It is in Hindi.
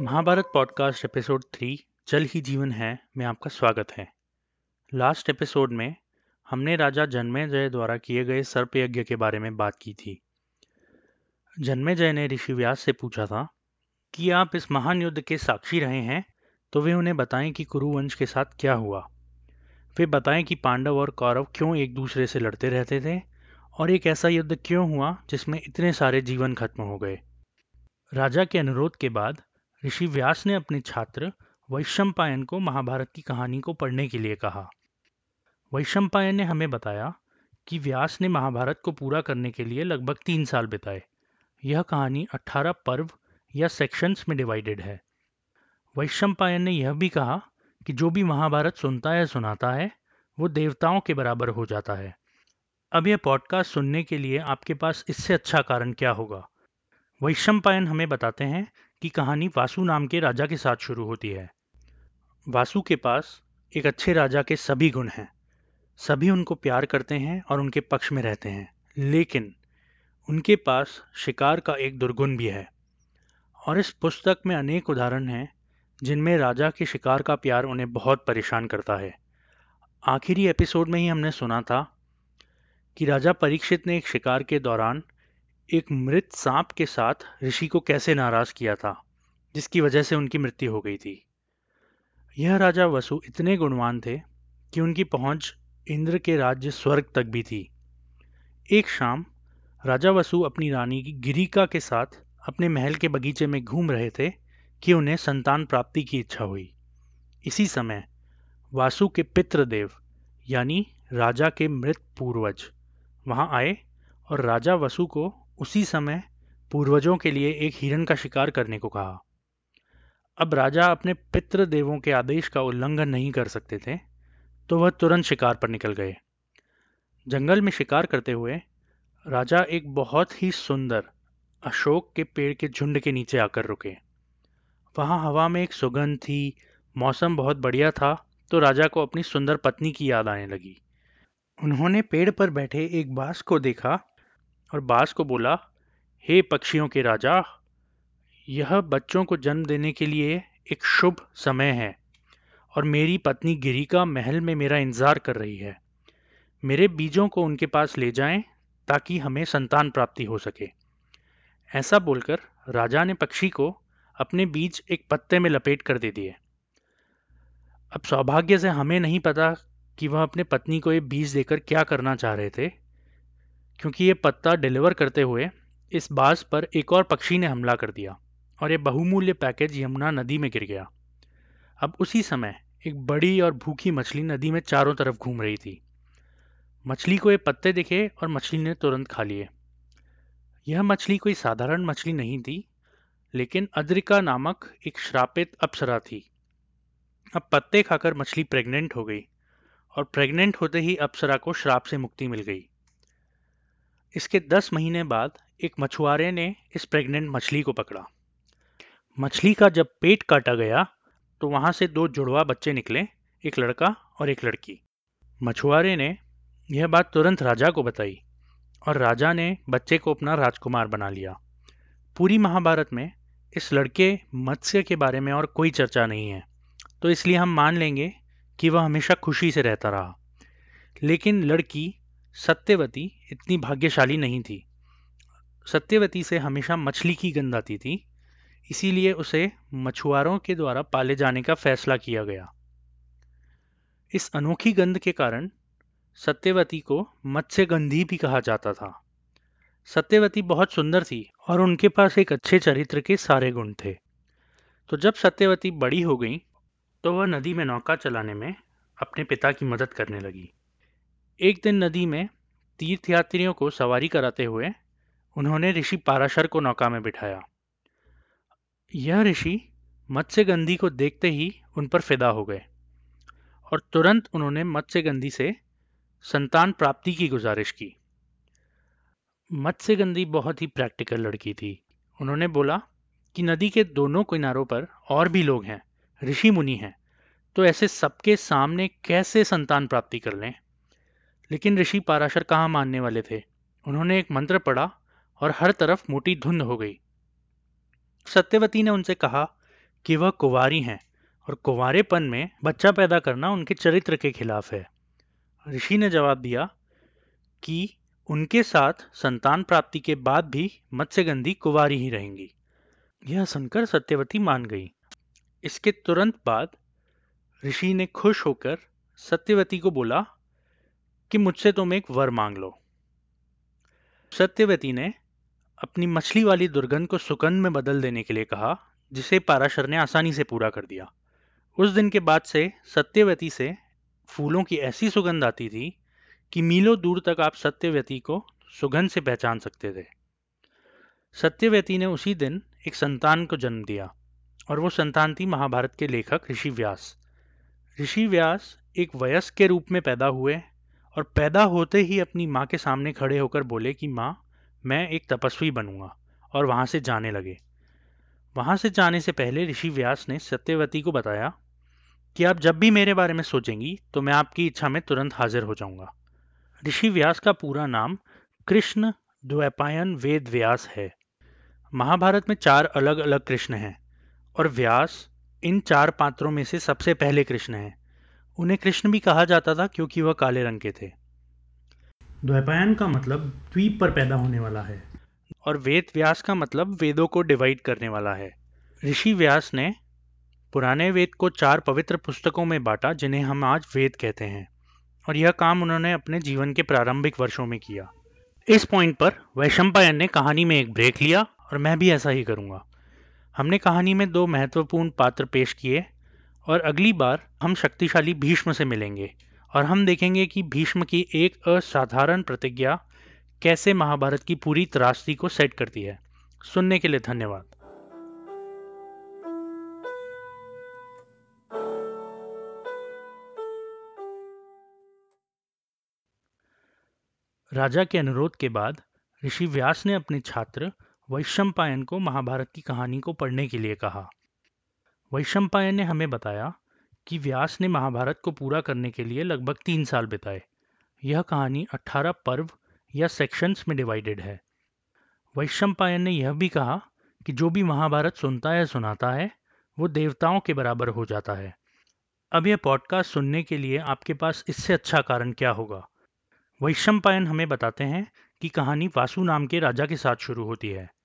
महाभारत पॉडकास्ट एपिसोड थ्री, जल ही जीवन है, में आपका स्वागत है। लास्ट एपिसोड में हमने राजा जन्मेजय द्वारा किए गए सर्प यज्ञ के बारे में बात की थी। जन्मेजय ने ऋषि व्यास से पूछा था कि आप इस महान युद्ध के साक्षी रहे हैं तो वे उन्हें बताएँ कि कुरुवंश के साथ क्या हुआ। वे बताएँ कि पांडव और कौरव क्यों एक दूसरे से लड़ते रहते थे, और एक ऐसा युद्ध क्यों हुआ जिसमें इतने सारे जीवन खत्म हो गए। राजा के अनुरोध के बाद ऋषि व्यास ने अपने छात्र वैशंपायन को महाभारत की कहानी को पढ़ने के लिए कहा। वैशंपायन ने हमें बताया कि व्यास ने महाभारत को पूरा करने के लिए लगभग तीन साल बिताए। यह कहानी 18 पर्व या सेक्शंस में डिवाइडेड है। वैशंपायन ने यह भी कहा कि जो भी महाभारत सुनता है सुनाता है, वो देवताओं के बराबर हो जाता है। अब यह पॉडकास्ट सुनने के लिए आपके पास इससे अच्छा कारण क्या होगा? वैशंपायन हमें बताते हैं कि कहानी वासु नाम के राजा के साथ शुरू होती है। वासु के पास एक अच्छे राजा के सभी गुण हैं। सभी उनको प्यार करते हैं और उनके पक्ष में रहते हैं। लेकिन उनके पास शिकार का एक दुर्गुण भी है। और इस पुस्तक में अनेक उदाहरण हैं, जिनमें राजा के शिकार का प्यार उन्हें बहुत परेशान करता है। आखिरी एपिसोड में ही हमने सुना था कि राजा परीक्षित ने एक शिकार के दौरान एक मृत सांप के साथ ऋषि को कैसे नाराज़ किया था, जिसकी वजह से उनकी मृत्यु हो गई थी। यह राजा वसु इतने गुणवान थे कि उनकी पहुँच इंद्र के राज्य स्वर्ग तक भी थी। एक शाम, राजा वसु अपनी रानी गिरिका के साथ अपने महल के बगीचे में घूम रहे थे कि उन्हें संतान प्राप्ति की इच्छा हुई। इसी समय, वासु के पितृदेव, यानी राजा के मृत पूर्वज, वहाँ आए और राजा वसु को उसी समय पूर्वजों के लिए एक हिरण का शिकार करने को कहा। अब राजा अपने पितृदेवों के आदेश का उल्लंघन नहीं कर सकते थे तो वह तुरंत शिकार पर निकल गए। जंगल में शिकार करते हुए राजा एक बहुत ही सुंदर अशोक के पेड़ के झुंड के नीचे आकर रुके। वहाँ हवा में एक सुगंध थी मौसम बहुत बढ़िया था तो राजा को अपनी सुंदर पत्नी की याद आने लगी। उन्होंने पेड़ पर बैठे एक बास को देखा और बास को बोला, हे पक्षियों के राजा, यह बच्चों को जन्म देने के लिए एक शुभ समय है और मेरी पत्नी गिरिका महल में मेरा इंतज़ार कर रही है। मेरे बीजों को उनके पास ले जाएँ ताकि हमें संतान प्राप्ति हो सके। ऐसा बोलकर राजा ने पक्षी को अपने बीज एक पत्ते में लपेट कर दे दिए। अब सौभाग्य से हमें नहीं पता कि वह अपने पत्नी को ये बीज देकर क्या करना चाह रहे थे। क्योंकि ये पत्ता डिलीवर करते हुए इस बास पर एक और पक्षी ने हमला कर दिया और ये बहुमूल्य पैकेज यमुना नदी में गिर गया। अब उसी समय एक बड़ी और भूखी मछली नदी में चारों तरफ़ घूम रही थी। मछली को ये पत्ते दिखे और मछली ने तुरंत खा लिए। यह मछली कोई साधारण मछली नहीं थी, लेकिन अद्रिका नामक एक श्रापित अप्सरा थी। अब पत्ते खाकर मछली प्रेग्नेंट हो गई और प्रेग्नेंट होते ही अप्सरा को श्राप से मुक्ति मिल गई। इसके दस महीने बाद एक मछुआरे ने इस प्रेग्नेंट मछली को पकड़ा। मछली का जब पेट काटा गया तो वहाँ से दो जुड़वा बच्चे निकले, एक लड़का और एक लड़की। मछुआरे ने यह बात तुरंत राजा को बताई और राजा ने बच्चे को अपना राजकुमार बना लिया। पूरी महाभारत में इस लड़के मत्स्य के बारे में और कोई चर्चा नहीं है तो इसलिए हम मान लेंगे कि वह हमेशा खुशी से रहता रहा। लेकिन लड़की सत्यवती इतनी भाग्यशाली नहीं थी। सत्यवती से हमेशा मछली की गंध आती थी, इसीलिए उसे मछुआरों के द्वारा पाले जाने का फैसला किया गया। इस अनोखी गंध के कारण सत्यवती को मत्स्य गंधी भी कहा जाता था। सत्यवती बहुत सुंदर थी और उनके पास एक अच्छे चरित्र के सारे गुण थे। तो जब सत्यवती बड़ी हो गई तो वह नदी में नौका चलाने में अपने पिता की मदद करने लगी। एक दिन नदी में तीर्थयात्रियों को सवारी कराते हुए उन्होंने ऋषि पाराशर को नौका में बिठाया। यह ऋषि मत्स्यगंधी को देखते ही उन पर फिदा हो गए और तुरंत उन्होंने मत्स्यगंधी से संतान प्राप्ति की गुजारिश की। मत्स्यगंधी बहुत ही प्रैक्टिकल लड़की थी। उन्होंने बोला कि नदी के दोनों किनारों पर और भी लोग हैं, ऋषि मुनि हैं तो ऐसे सबके सामने कैसे संतान प्राप्ति कर लें? लेकिन ऋषि पाराशर कहाँ मानने वाले थे? उन्होंने एक मंत्र पढ़ा और हर तरफ़ मोटी धुंध हो गई। सत्यवती ने उनसे कहा कि वह कुंवारी हैं और कुंवारेपन में बच्चा पैदा करना उनके चरित्र के खिलाफ है। ऋषि ने जवाब दिया कि उनके साथ संतान प्राप्ति के बाद भी मत्स्यगंधी कुंवारी ही रहेंगी। यह सुनकर सत्यवती मान गई। इसके तुरंत बाद ऋषि ने खुश होकर सत्यवती को बोला कि मुझसे तुम एक वर मांग लो। सत्यवती ने अपनी मछली वाली दुर्गंध को सुगंध में बदल देने के लिए कहा, जिसे पाराशर ने आसानी से पूरा कर दिया। उस दिन के बाद से सत्यवती से फूलों की ऐसी सुगंध आती थी कि मीलों दूर तक आप सत्यवती को सुगंध से पहचान सकते थे। सत्यवती ने उसी दिन एक संतान को जन्म दिया और वो संतान थी महाभारत के लेखक ऋषि व्यास ऋषि व्यास एक वयस्क के रूप में पैदा हुए और पैदा होते ही अपनी माँ के सामने खड़े होकर बोले कि, माँ, मैं एक तपस्वी बनूँगा। और वहाँ से जाने लगे। वहाँ से जाने से पहले ऋषि व्यास ने सत्यवती को बताया कि आप जब भी मेरे बारे में सोचेंगी तो मैं आपकी इच्छा में तुरंत हाजिर हो जाऊँगा। ऋषि व्यास का पूरा नाम कृष्ण द्वैपायन वेद व्यास है। महाभारत में चार अलग अलग कृष्ण हैं और व्यास इन चार पात्रों में से सबसे पहले कृष्ण हैं। उन्हें कृष्ण भी कहा जाता था क्योंकि वह काले रंग के थे। द्वैपायन का मतलब द्वीप पर पैदा होने वाला है। और वेद व्यास का मतलब वेदों को डिवाइड करने वाला है। ऋषि व्यास ने पुराने वेद को चार पवित्र पुस्तकों में बांटा जिन्हें हम आज वेद कहते हैं। और यह काम उन्होंने अपने जीवन के प्रारंभिक वर्षों में किया। इस पॉइंट पर वैशंपायन ने कहानी में एक ब्रेक लिया और मैं भी ऐसा ही करूँगा। हमने कहानी में दो महत्वपूर्ण पात्र पेश किए और अगली बार हम शक्तिशाली भीष्म से मिलेंगे और हम देखेंगे कि भीष्म की एक असाधारण प्रतिज्ञा कैसे महाभारत की पूरी त्रासदी को सेट करती है। सुनने के लिए धन्यवाद। राजा के अनुरोध के बाद ऋषि व्यास ने अपने छात्र वैशंपायन को महाभारत की कहानी को पढ़ने के लिए कहा। वैशंपायन ने हमें बताया कि व्यास ने महाभारत को पूरा करने के लिए लगभग तीन साल बिताए। यह कहानी 18 पर्व या सेक्शंस में डिवाइडेड है। वैशंपायन ने यह भी कहा कि जो भी महाभारत सुनता है सुनाता है, वो देवताओं के बराबर हो जाता है। अब यह पॉडकास्ट सुनने के लिए आपके पास इससे अच्छा कारण क्या होगा? वैशंपायन हमें बताते हैं कि कहानी वासु नाम के राजा के साथ शुरू होती है।